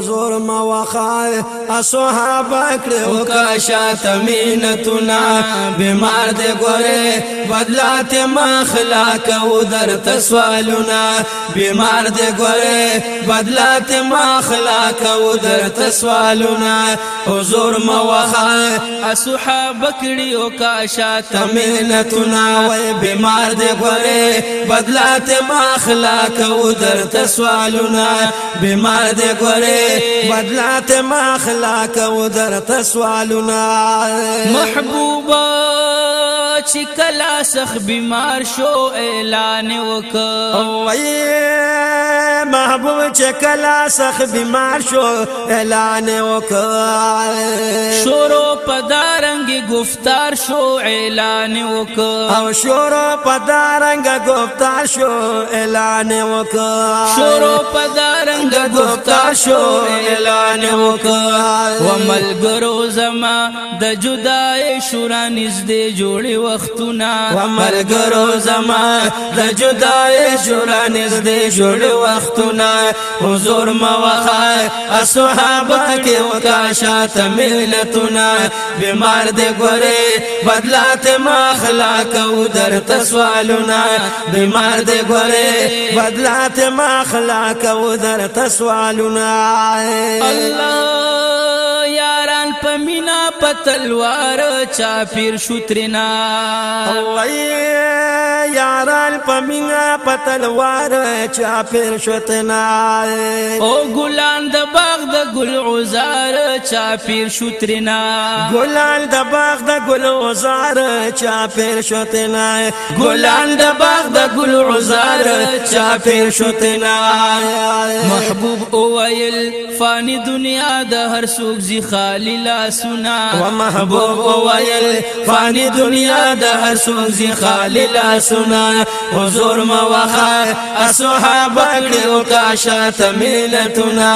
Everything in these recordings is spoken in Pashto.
حضور ما وخای اصحاب کړه او کا شاتمینتنا بیمار دې ګوره بدلات ما خلاک او درت سوالنا بیمار دې ګوره بدلات ما خلاک او درت سوالنا حضور ما وخای اصحاب کړه او کا شاتمینتنا وای بیمار دې ګوره بدلات ما خلاک او درت سوالنا بیمار دې ګوره بدلات ما اخلاق او درت سوالنا محبوبه چې کلا سخ بیمار شو اعلان وک وای محبوب چې کلا سخ بیمار شو اعلان وک شورو پدارنګ گفتار شو اعلان وک او شورو پدارنګ گفتار شو اعلان وک شورو پدارنګ گفتار شو اعلان وکړه و ملګرو زما د جدای شورا نږدې جوړي وختونه و ملګرو زما د جدای شورا نږدې جوړي وختونه حضور ما وخای اصحابه کې وکاشا تملتنا بیمار دې ګوره بدلات ما اخلاق او درت سوالونه بیمار دې ګوره بدلات ما اخلاق او درت سوالونه Allah پمینا پتلوار چا پیر شوترینا الله یاران پمینا پتلوار چا پیر شوتنا او ګلان د باغ د ګل عزار چا پیر شوترینا ګلان د باغ د ګل عزار چا پیر شوتنا ګلان د باغ د ګل عزار چا پیر شوتنا محبوب او ویل فانی دنیا د هر سوق زی خالی لاسونا و محبوب ویل فانی دنیا د هر سوزی خالی لاسونا حضور موخا اصحاب کړو کا شات ملتنا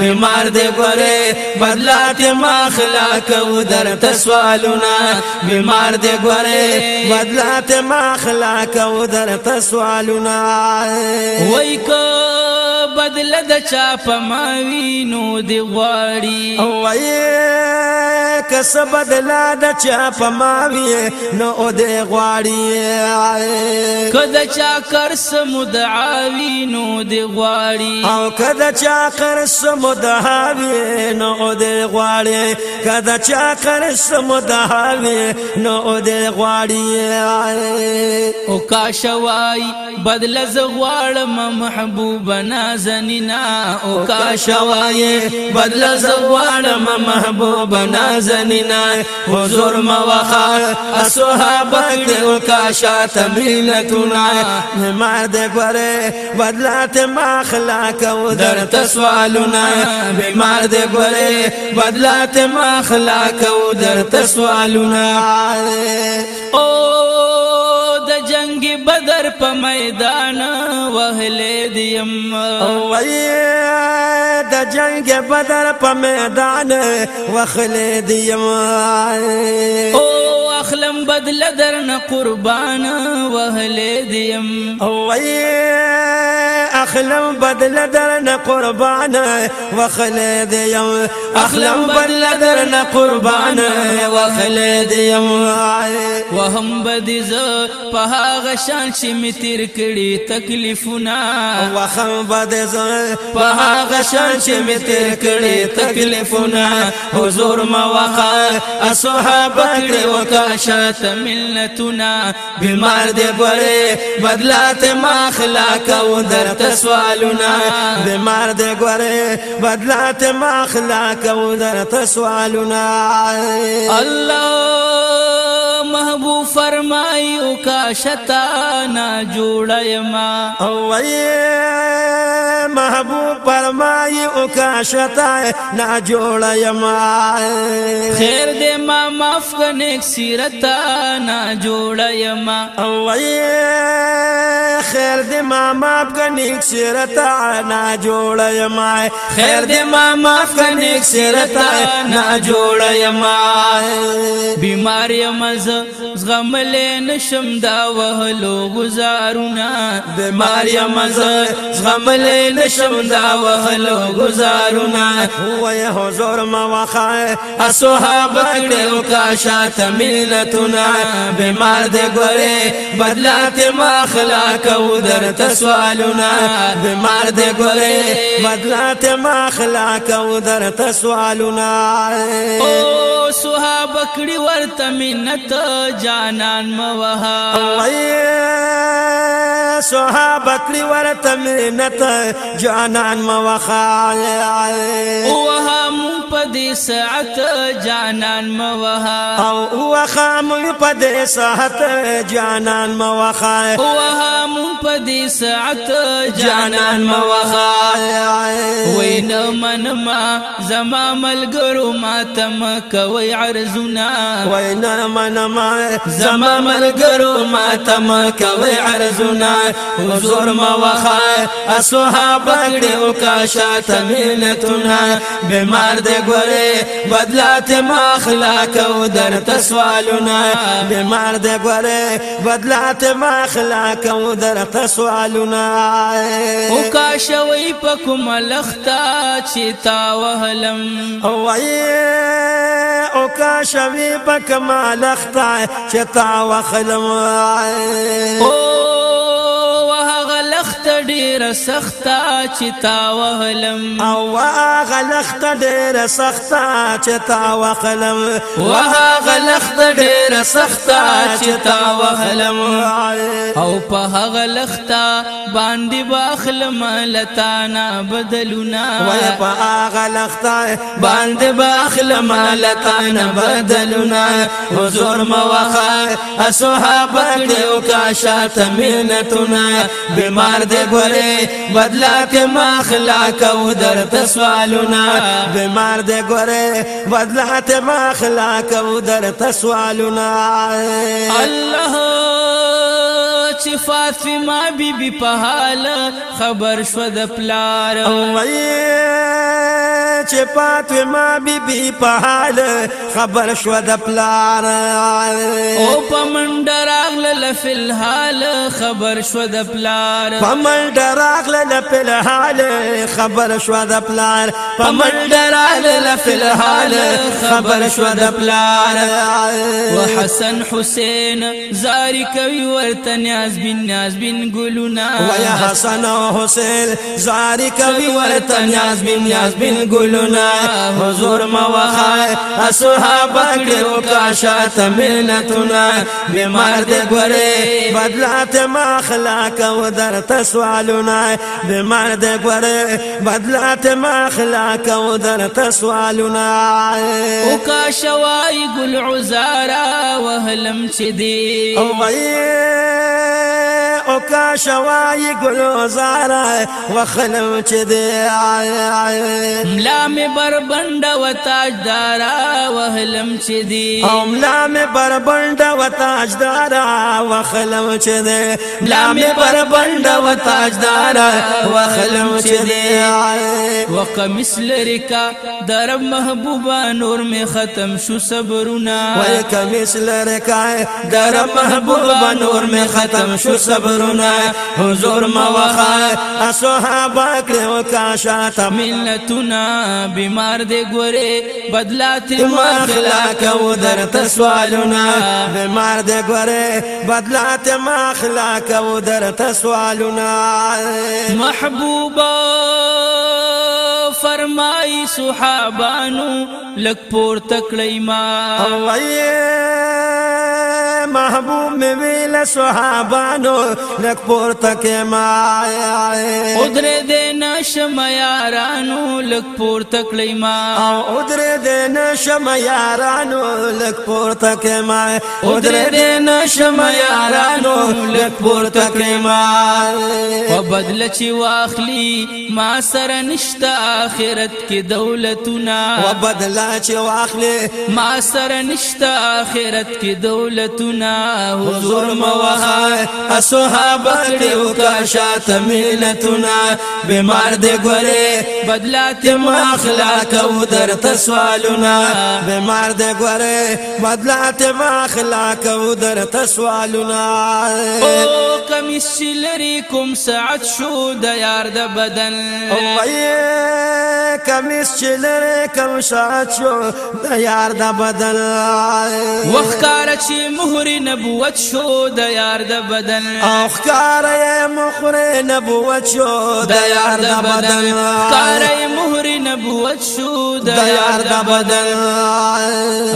بیمار دې ګره بدلات ما خلاکو درت سوالونا بیمار دې ګره بدلات ما خلاکو درت سوالونا وای کو بدل د چا په ماوینو دی غواړي او وای کس بدلا د چا پماوی نو او دې غواړي کدا چا کر سم دعاوی نو دې غواړي او کدا چا کر سم دعاوی نو او دې غواړي کدا چا کر سم دعاوی نو او دې غواړي او کا شوای بدل ز غواړم محبوب نازنینا او کا شوای بدل ز غواړم محبوب نازنینا دنینا حضور موخا اصحابت دیو کاشا تمرین کنا مرد گوره بدلات ماخلاک و در تسوالنا بیمار دی گوره بدلات ماخلاک و در تسوالنا او د جنگ بدر بدر په میدان وهلې دیم وای د جنگ بدر په میدان وهلې دیم او اخلم بدل درن قربان وهلې دیم وای اخلم بدل درن قربان وخلد دیم اخلم بدل درنا قربانا وخلې دیم وهم بدیز په هغه شان چې می تیر کړي تکلیفونه وهم بدیز په هغه شان چې می تیر کړي تکلیفونه حضور ما وقا اصحاب کړي وکاشت ملتنا بیمار دې ګره بدلات ما اخلاق او درت سوالونه بیمار دې ګره بدلات ما اخلاق او درت سوالونه اللہ محبوب فرمائی اکاشتا نہ جوڑی ماں اوئے محبوب فرمائیو کا شتانا جوڑے ماں خیر دے ماں مع ماف کرنے سیرتا نہ ماں اوئے خیر دې ما معاف کنيک سیرت انا جوړ ما خیر دې ما معاف کنيک سیرت انا جوړ ما بیمار یم ز زغمل نشم دا وهلو گزارونا بیمار یم ز زغمل نشم دا وهلو گزارونا هو حضور ما وخا اصحاب کړو کا شات ملتنا بیمار دې ګره بدلات ما اخلاق او در تسوالونا بیمار دی گولی بدلات ما خلاکو در تسوالونا او صحاب کڑی ورت منت جانان موها وی صحاب کڑی ورت منت جانان موخا او دې ساعت جانان موها او وخا مون په دې ساعت جانان موها وها مون په دې ساعت جانان موها وین من ما زما ملګرو ما تم کوي عرزنا وین من ما زما ملګرو ما تم کوي عرزنا حضور موها اصحاب کړه او کا شاته ملتونه بیمار دې ګوره بدلات ما اخلاق او در تسوالنا بیمار دی ګوره بدلات ما اخلاق او در تسوالنا او کا شوی پکم لختا چتا وهلم او او کا شوی پکم لختا چتا وهلم او ډېر سختا چې تا وهلم او هغه لخت ډېر سختا چې تا وهلم هغه لخت ډېر سختا چې تا وهلم او په هغه لخت باندې باخلم لتا نه بدلونا وای په هغه لخت باندې باخلم لتا نه بدلونا حضور موخه اصحاب دې او کا شاته مينتونه بیمار دې ګره بدلا کې مخلا کو درته سوالونه بیمار دې ګوره بدلا ته مخلا کو درته سوالونه الله چې فاطمه بیبي په حال خبر شو د پلار چې فاطمه بیبي په حال خبر شو د پلار او په منډه راغله فل حال خبر شو د پلار په منډه راغله فل حال خبر شو د پلار په منډه راغله فل حال خبر شو د پلار وحسن حسین زاری کوي ورتنه ناز بن گلونا ويا حسن او حسین زاری کوي ورته ناز بن گلونا حضور وخاي اصحاب کړو کا شاته ملتنا بیمار دې بدلات ما اخلاق او درته سوالونه بیمار دې ګره بدلات ما اخلاق او درته سوالونه او کا شوای ګل عزارا وهلم چې او کا شوای ګلزارا وخلم چې دی ملا می بربند و تاجدارا وهلم چې دی او ملا می بربند و تاجدارا وخلم چې دی ملا می بربند و تاجدارا وخلم چې دی وقمس لرکا در محبوبا نور می ختم شو صبرنا وقمس لرکا در محبوبا نور می ختم ختم شو صبرونه حضور موخه اصحاب کړو کا شاته ملتونه بیمار دی ګوره بدلات مخلاق او درت سوالونه بیمار دی ګوره بدلات مخلاق او درت سوالونه محبوبا زمای صحابانو لک پور تکړی ما الله محبوب می ویل صحابانو لک پور تک ما ادر دین شم یارانو لک پور تکړی ما ادر دین شم یارانو لک پور تک ما ادر دین شم یارانو لک پور تک ما په بدل چې واخلی ما سره نشتا اخرت آخرت کې دولتونه و بدلا چې واخلې ما سره نشته آخرت کې دولتونه حضور موها اصحاب کړو کا شاته ملتونه بیمار دې ګوره بدلات ما اخلاق او درته سوالونه بیمار دې ګوره بدلات ما اخلاق او درته سوالونه او کمیس لري کوم ساعت شو د یار د بدن الله کمیس چې لرې کم شات شو د یار د بدن وخکار چې مهر نبوت شو د یار د بدن او خکار یې مهر نبوت شو د یار د بدن خکار یې مهر نبوت شو د یار د بدن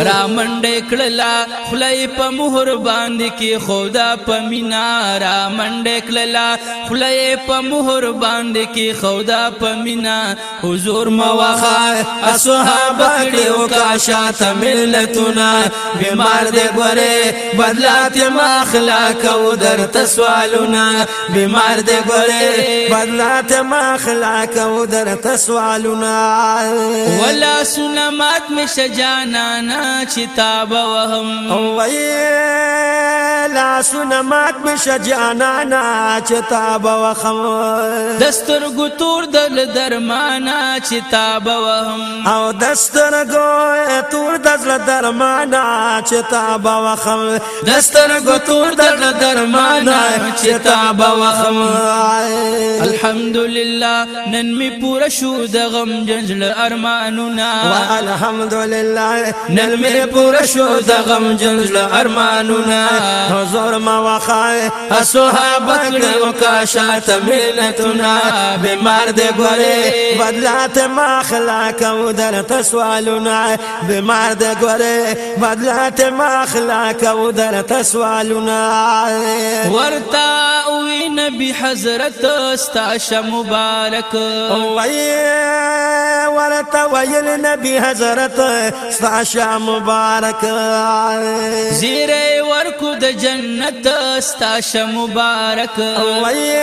را منډې کړلا خلای په مهر باندې کې خدا په مینا را منډې کړلا خلای په مهر باندې کې خدا په مینا حضور موخا اصحاب کړو کا شاته ملتنا بیمار دې ګره بدلات ما اخلاق او درت سوالونه بیمار دې ګره بدلات ما اخلاق او درت سوالونه ولا سنمات می شجانا نا چتاب وهم او لا سنمات می شجانا نا چتاب وهم دستر ګتور دل درمانا چ ستاب وهم او دسترګو در درمانا چتا با وخم دستر ګتور در درمانا چې تا با وخم الحمدلله نن می پورا شو د غم جنجل ارمانونه الحمدلله نن می پورا شو د غم جنجل ارمانونا حضور ما وخای صحابه کړو کا شات ملتنا بیمار دې ګوره بدلات ما خلا کو در تسوالنا بیمار دې گره بدلات ماخلاک او در تسوالنا ورتا او نبی حضرت استا مبارک وی ورتا ویل نبی حضرت استا مبارک زیره ورکو د جنت استا مبارک وی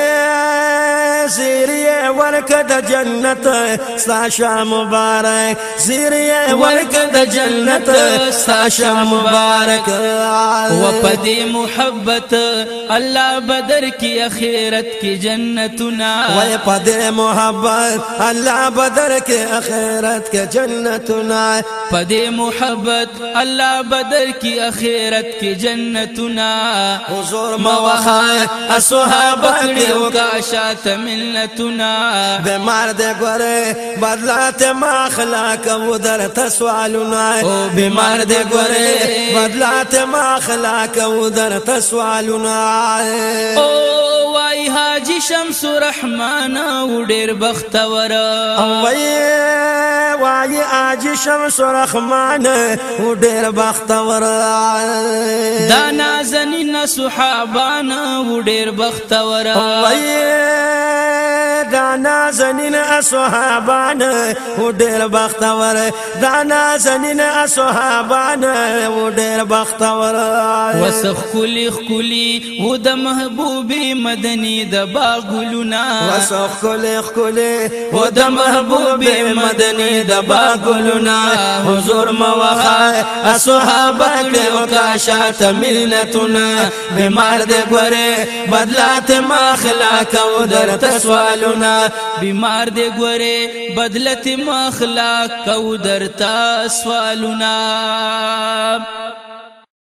زیره ورک د جنت استا مبارک زیره ورک د جنت ساشا مبارک و پدی محبت الله بدر کی اخرت کی جنتنا و پدی محبت الله بدر کی اخرت کی جنتنا پدی محبت الله بدر کی اخرت کی جنتنا حضور موخای اصحابہ کیو کا شات ملتنا بیمار دے گرے بدلات ما اخلاق و در تسوالنا بیمار دې ګوره بدلات ما اخلاق او درته سوالونه او وای حاجی شمس الرحمن او ډیر بختور او وای وای حاجی شمس الرحمن او ډیر بختور دا نازنین صحابان او ډیر بختور او وای دانا زنین اصحابان و ډیر بختور دانا زنین اصحابان و ډیر بختور وسخ کلی خلی و د محبوب مدنی د باغلونا وسخ کلی خلی و د محبوب مدنی د باغلونا حضور موخا اصحابه کړو کا شات ملتنا بیمار دې ګره بدلات ما اخلاق او درت سوالون نه بیمار دی ګوره بدلت مخلا کو درتا سوالونه